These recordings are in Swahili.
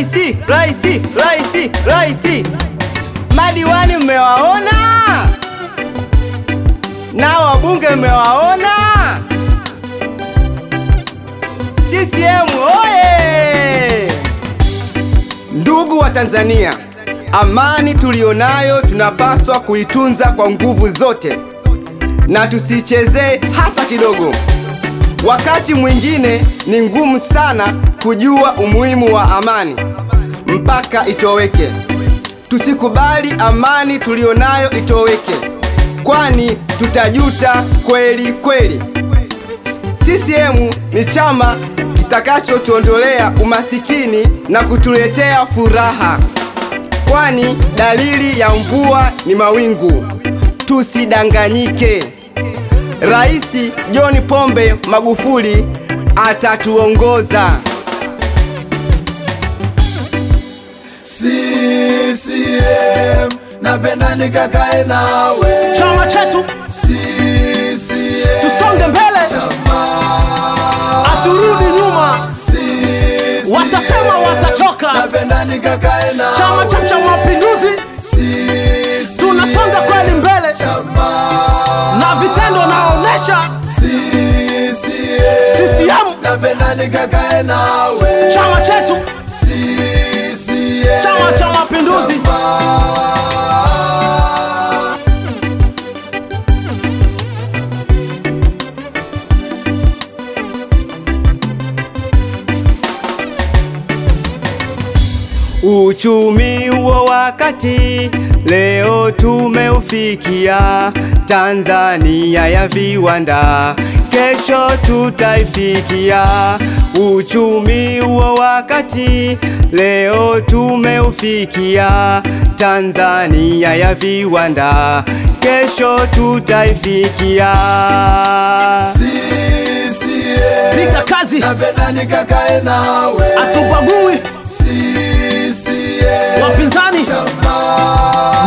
Raisi, raisi, raisi, raisi. Madiwani mmewaona? Na wabunge mmewaona? CCM oye! Ndugu wa Tanzania, amani tulionayo tunapaswa kuitunza kwa nguvu zote na tusichezee hata kidogo. Wakati mwingine ni ngumu sana kujua umuhimu wa amani mpaka itoweke. Tusikubali amani tulionayo itoweke, kwani tutajuta kweli kweli. CCM ni chama kitakachotuondolea umasikini na kutuletea furaha, kwani dalili ya mvua ni mawingu. Tusidanganyike. Rais John Pombe Magufuli atatuongoza. Napenda nikakae nawe. Chama chetu. Sisi tusonge mbele. chama. Aturudi nyuma. Watasema watachoka. napenda nikakae nawe. Chama cha cha mapinduzi. Tunasonga kweli mbele. chama. Na vitendo naonesha. Napenda nikakae nawe. Chama chetu. CCM chama cha mapinduzi Uchumi wa wakati leo tumeufikia, Tanzania ya viwanda kesho tutaifikia. Uchumi wa wakati leo tumeufikia, Tanzania ya viwanda kesho tutaifikia. CCM piga kazi. Napenda nikakae nawe. Atubagui wapinzani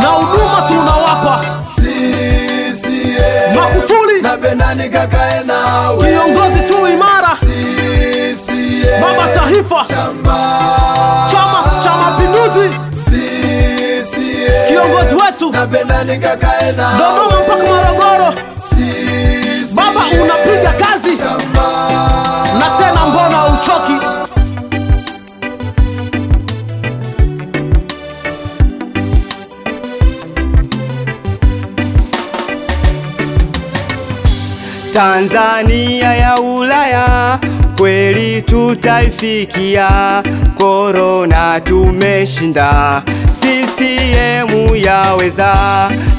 na huduma tunawapa. Makufuli Magufuli kiongozi tu imara. Baba taifa chama. Cha mapinduzi. Kiongozi wetu dodoma mpaka morogoro. Baba unapiga kazi. Na Tanzania ya Ulaya kweli tutaifikia, korona tumeshinda, CCM yaweza.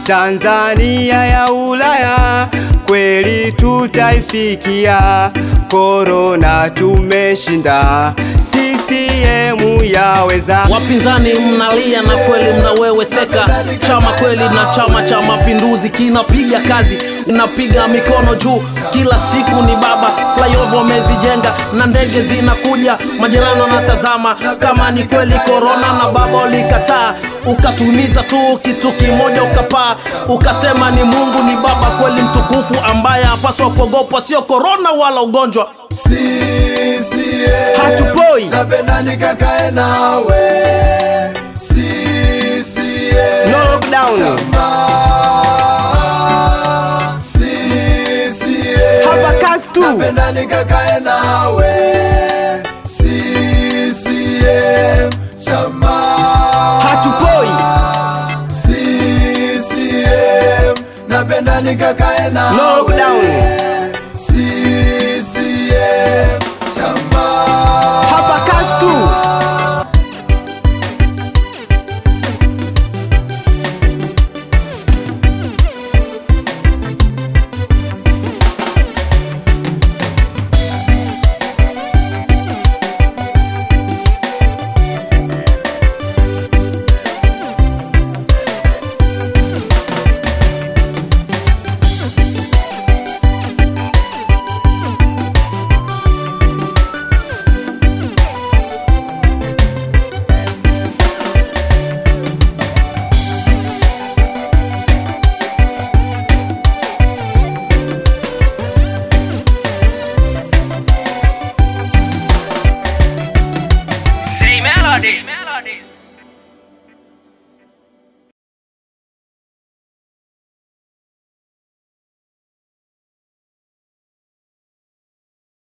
Tanzania ya Ulaya kweli tutaifikia, korona tumeshinda, CCM yaweza. wapinzani mnalia na kweli mnaweweseka chama kweli na chama cha mapinduzi kinapiga kazi inapiga mikono juu. Kila siku ni baba flyover wamezijenga na ndege zinakuja. Majirani wanatazama kama ni kweli korona na baba ulikataa ukatumiza tu kitu kimoja ukapaa. Ukasema ni mungu ni baba kweli mtukufu ambaye hapaswa kuogopwa. Sio korona wala ugonjwa. CCM Hatupoi. napenda nikakae nawe CCM No lockdown. CCM Hapa kazi tu. napenda nikakae nawe CCM chama Hatupoi. CCM napenda nikakae nawe lockdown.